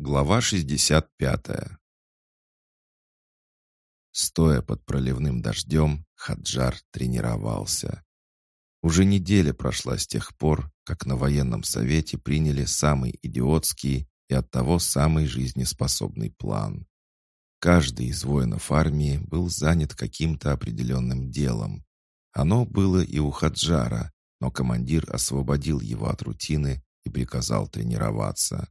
Глава 65 Стоя под проливным дождем, Хаджар тренировался. Уже неделя прошла с тех пор, как на военном совете приняли самый идиотский и оттого самый жизнеспособный план. Каждый из воинов армии был занят каким-то определенным делом. Оно было и у Хаджара, но командир освободил его от рутины и приказал тренироваться.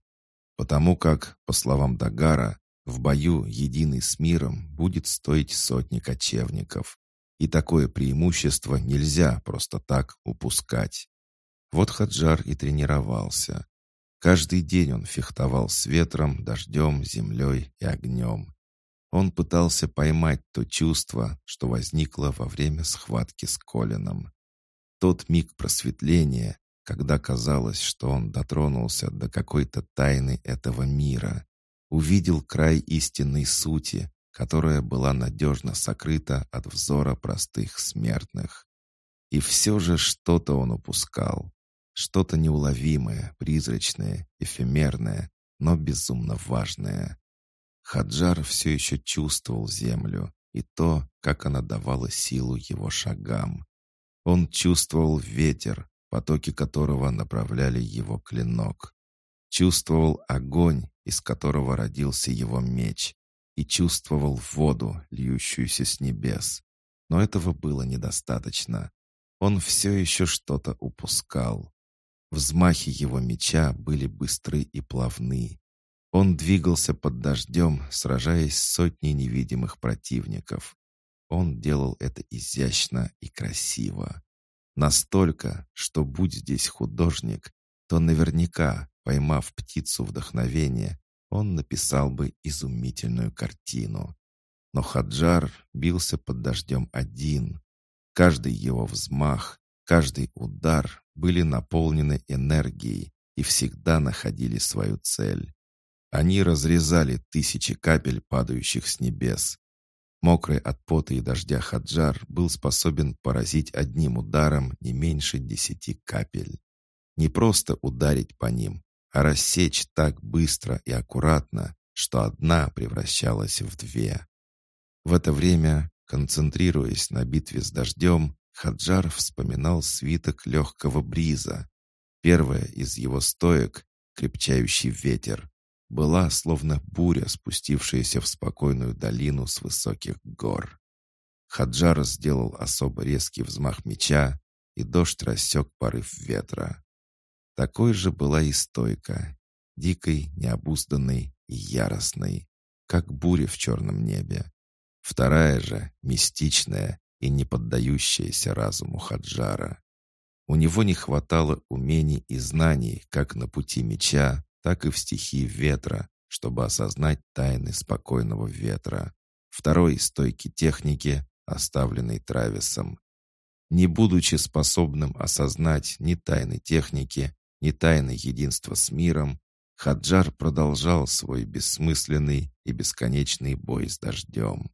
Потому как, по словам Дагара, в бою единый с миром будет стоить сотни кочевников. И такое преимущество нельзя просто так упускать. Вот Хаджар и тренировался. Каждый день он фехтовал с ветром, дождем, землей и огнем. Он пытался поймать то чувство, что возникло во время схватки с Колином. Тот миг просветления, когда казалось, что он дотронулся до какой-то тайны этого мира, увидел край истинной сути, которая была надежно сокрыта от взора простых смертных. И все же что-то он упускал. Что-то неуловимое, призрачное, эфемерное, но безумно важное. Хаджар все еще чувствовал землю и то, как она давала силу его шагам. Он чувствовал ветер, потоки которого направляли его клинок. Чувствовал огонь, из которого родился его меч, и чувствовал воду, льющуюся с небес. Но этого было недостаточно. Он все еще что-то упускал. Взмахи его меча были быстры и плавны. Он двигался под дождем, сражаясь с сотней невидимых противников. Он делал это изящно и красиво. Настолько, что будь здесь художник, то наверняка, поймав птицу вдохновения, он написал бы изумительную картину. Но Хаджар бился под дождем один. Каждый его взмах, каждый удар были наполнены энергией и всегда находили свою цель. Они разрезали тысячи капель, падающих с небес, Мокрый от пота и дождя Хаджар был способен поразить одним ударом не меньше десяти капель. Не просто ударить по ним, а рассечь так быстро и аккуратно, что одна превращалась в две. В это время, концентрируясь на битве с дождем, Хаджар вспоминал свиток легкого бриза. Первая из его стоек — крепчающий ветер, была словно буря, спустившаяся в спокойную долину с высоких гор. Хаджар сделал особо резкий взмах меча, и дождь рассек порыв ветра. Такой же была и стойка, дикой, необузданной и яростной, как буря в черном небе. Вторая же, мистичная и не поддающаяся разуму Хаджара. У него не хватало умений и знаний как на пути меча, так и в стихии ветра, чтобы осознать тайны спокойного ветра, второй стойки техники, оставленной Трависом. Не будучи способным осознать ни тайны техники, ни тайны единства с миром, Хаджар продолжал свой бессмысленный и бесконечный бой с дождем.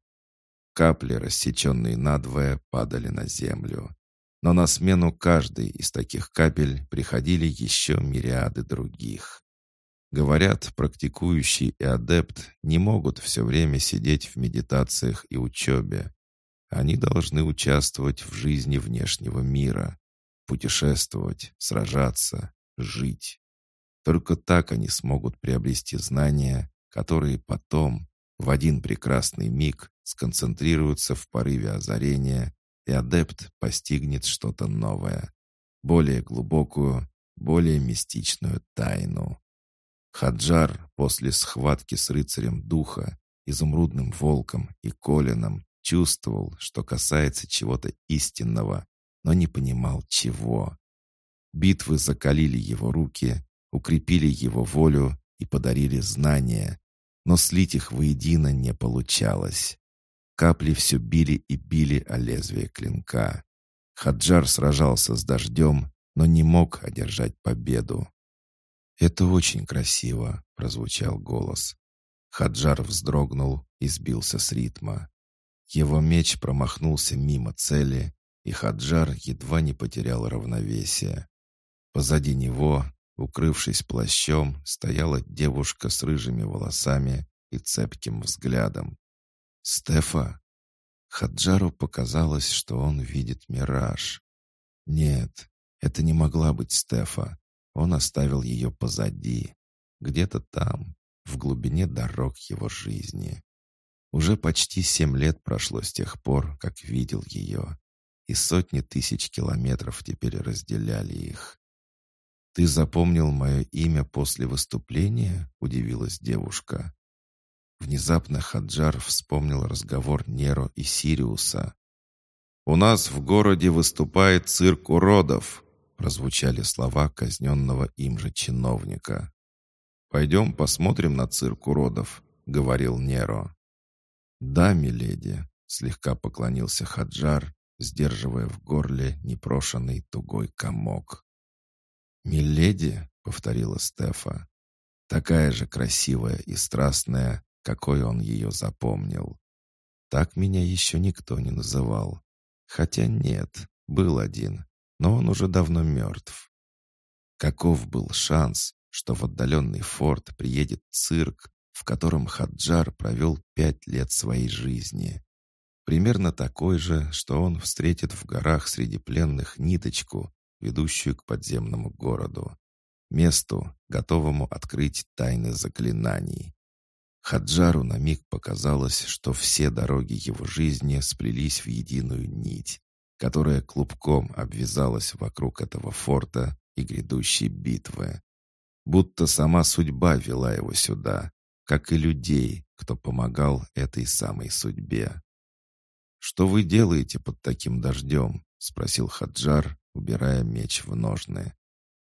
Капли, рассеченные надвое, падали на землю. Но на смену каждой из таких капель приходили еще мириады других. Говорят, практикующий и адепт не могут все время сидеть в медитациях и учебе. Они должны участвовать в жизни внешнего мира, путешествовать, сражаться, жить. Только так они смогут приобрести знания, которые потом, в один прекрасный миг, сконцентрируются в порыве озарения, и адепт постигнет что-то новое, более глубокую, более мистичную тайну. Хаджар после схватки с рыцарем духа, изумрудным волком и Колином чувствовал, что касается чего-то истинного, но не понимал чего. Битвы закалили его руки, укрепили его волю и подарили знания, но слить их воедино не получалось. Капли все били и били о лезвие клинка. Хаджар сражался с дождем, но не мог одержать победу. «Это очень красиво», — прозвучал голос. Хаджар вздрогнул и сбился с ритма. Его меч промахнулся мимо цели, и Хаджар едва не потерял равновесие. Позади него, укрывшись плащом, стояла девушка с рыжими волосами и цепким взглядом. «Стефа!» Хаджару показалось, что он видит мираж. Нет, это не могла быть Стефа. Он оставил ее позади, где-то там, в глубине дорог его жизни. Уже почти семь лет прошло с тех пор, как видел ее, и сотни тысяч километров теперь разделяли их. «Ты запомнил мое имя после выступления?» — удивилась девушка. Внезапно Хаджар вспомнил разговор Неро и Сириуса. «У нас в городе выступает цирк уродов», — прозвучали слова казненного им же чиновника. «Пойдем посмотрим на цирк уродов», — говорил Неро. «Да, миледи», — слегка поклонился Хаджар, сдерживая в горле непрошенный тугой комок. «Миледи», — повторила Стефа, — «такая же красивая и страстная, какой он ее запомнил. Так меня еще никто не называл. Хотя нет, был один, но он уже давно мертв. Каков был шанс, что в отдаленный форт приедет цирк, в котором Хаджар провел пять лет своей жизни. Примерно такой же, что он встретит в горах среди пленных ниточку, ведущую к подземному городу. Месту, готовому открыть тайны заклинаний. Хаджару на миг показалось, что все дороги его жизни сплелись в единую нить, которая клубком обвязалась вокруг этого форта и грядущей битвы. Будто сама судьба вела его сюда, как и людей, кто помогал этой самой судьбе. «Что вы делаете под таким дождем?» — спросил Хаджар, убирая меч в ножны.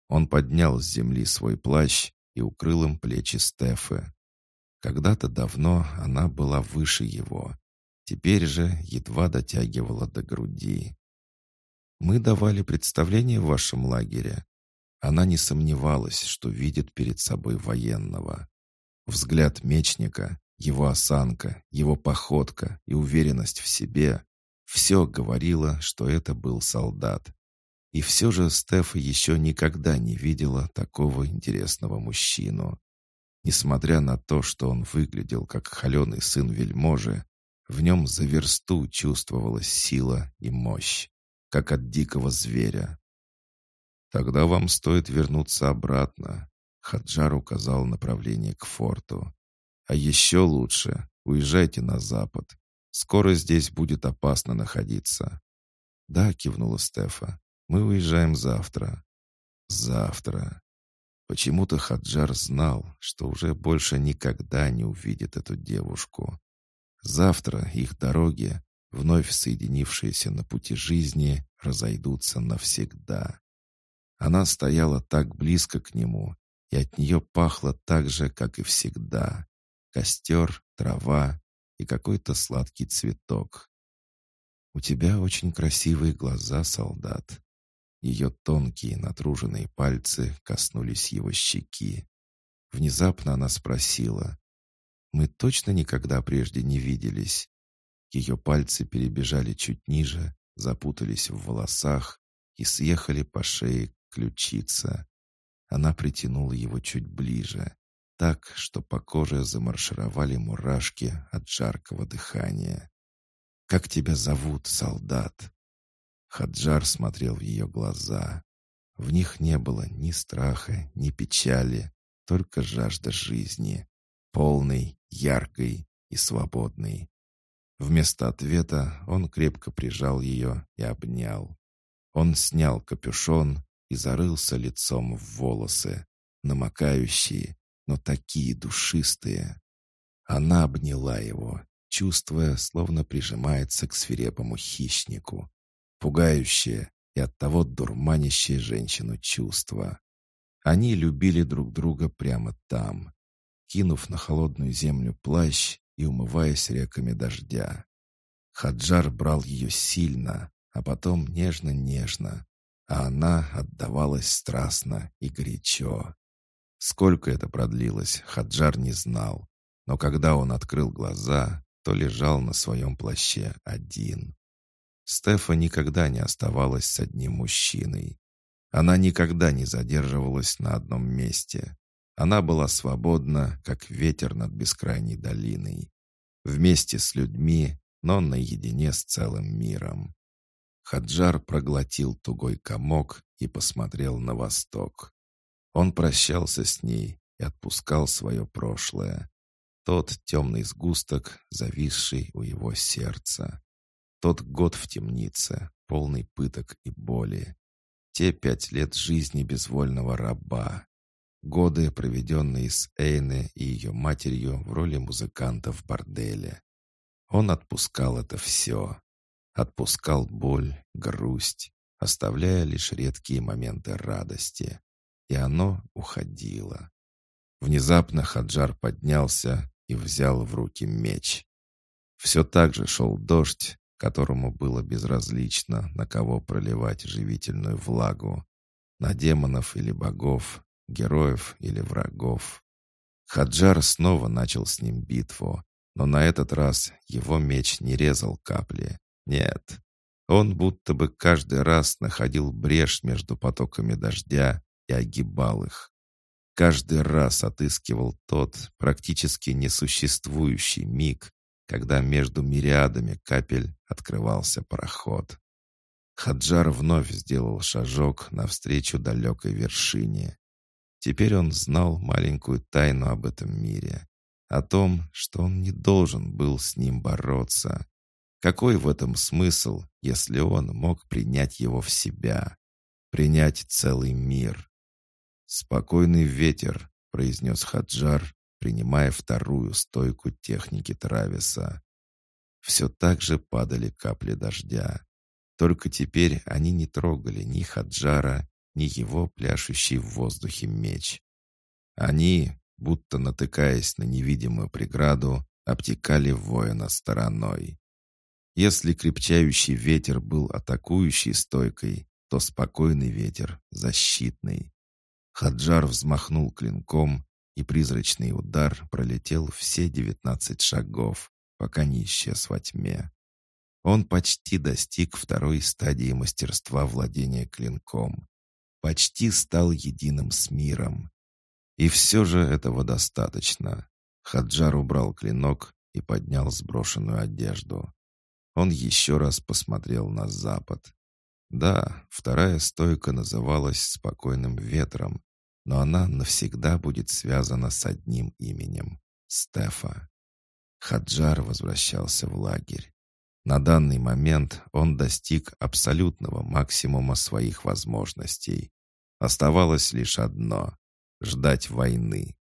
Он поднял с земли свой плащ и укрыл им плечи Стефы. Когда-то давно она была выше его, теперь же едва дотягивала до груди. «Мы давали представление в вашем лагере». Она не сомневалась, что видит перед собой военного. Взгляд мечника, его осанка, его походка и уверенность в себе — все говорило, что это был солдат. И все же Стефа еще никогда не видела такого интересного мужчину. Несмотря на то, что он выглядел как холеный сын вельможи, в нем за версту чувствовалась сила и мощь, как от дикого зверя. «Тогда вам стоит вернуться обратно», Хаджар указал направление к форту. «А еще лучше, уезжайте на запад. Скоро здесь будет опасно находиться». «Да», — кивнула Стефа, — «мы уезжаем завтра». «Завтра». Почему-то Хаджар знал, что уже больше никогда не увидит эту девушку. Завтра их дороги, вновь соединившиеся на пути жизни, разойдутся навсегда. Она стояла так близко к нему, и от нее пахло так же, как и всегда. Костер, трава и какой-то сладкий цветок. «У тебя очень красивые глаза, солдат». Ее тонкие натруженные пальцы коснулись его щеки. Внезапно она спросила, «Мы точно никогда прежде не виделись?» Ее пальцы перебежали чуть ниже, запутались в волосах и съехали по шее ключица. Она притянула его чуть ближе, так, что по коже замаршировали мурашки от жаркого дыхания. «Как тебя зовут, солдат?» Хаджар смотрел в ее глаза. В них не было ни страха, ни печали, только жажда жизни, полной, яркой и свободной. Вместо ответа он крепко прижал ее и обнял. Он снял капюшон и зарылся лицом в волосы, намокающие, но такие душистые. Она обняла его, чувствуя, словно прижимается к свирепому хищнику. Пугающее и оттого дурманящее женщину чувство. Они любили друг друга прямо там, кинув на холодную землю плащ и умываясь реками дождя. Хаджар брал ее сильно, а потом нежно-нежно, а она отдавалась страстно и горячо. Сколько это продлилось, Хаджар не знал, но когда он открыл глаза, то лежал на своем плаще один. Стефа никогда не оставалась с одним мужчиной. Она никогда не задерживалась на одном месте. Она была свободна, как ветер над бескрайней долиной. Вместе с людьми, но наедине с целым миром. Хаджар проглотил тугой комок и посмотрел на восток. Он прощался с ней и отпускал свое прошлое. Тот темный сгусток, зависший у его сердца. Тот год в темнице, полный пыток и боли. Те пять лет жизни безвольного раба. Годы, проведенные с Эйне и ее матерью в роли музыканта в борделе. Он отпускал это все. Отпускал боль, грусть, оставляя лишь редкие моменты радости. И оно уходило. Внезапно Хаджар поднялся и взял в руки меч. Все так же шел дождь, которому было безразлично, на кого проливать живительную влагу, на демонов или богов, героев или врагов. Хаджар снова начал с ним битву, но на этот раз его меч не резал капли. Нет, он будто бы каждый раз находил брешь между потоками дождя и огибал их. Каждый раз отыскивал тот практически несуществующий миг, когда между мириадами капель открывался проход. Хаджар вновь сделал шажок навстречу далекой вершине. Теперь он знал маленькую тайну об этом мире, о том, что он не должен был с ним бороться. Какой в этом смысл, если он мог принять его в себя, принять целый мир? «Спокойный ветер», — произнес Хаджар, принимая вторую стойку техники Трависа. Все так же падали капли дождя. Только теперь они не трогали ни Хаджара, ни его пляшущий в воздухе меч. Они, будто натыкаясь на невидимую преграду, обтекали воина стороной. Если крепчающий ветер был атакующей стойкой, то спокойный ветер — защитный. Хаджар взмахнул клинком, и призрачный удар пролетел все девятнадцать шагов, пока не исчез во тьме. Он почти достиг второй стадии мастерства владения клинком. Почти стал единым с миром. И все же этого достаточно. Хаджар убрал клинок и поднял сброшенную одежду. Он еще раз посмотрел на запад. Да, вторая стойка называлась «Спокойным ветром», но она навсегда будет связана с одним именем — Стефа. Хаджар возвращался в лагерь. На данный момент он достиг абсолютного максимума своих возможностей. Оставалось лишь одно — ждать войны.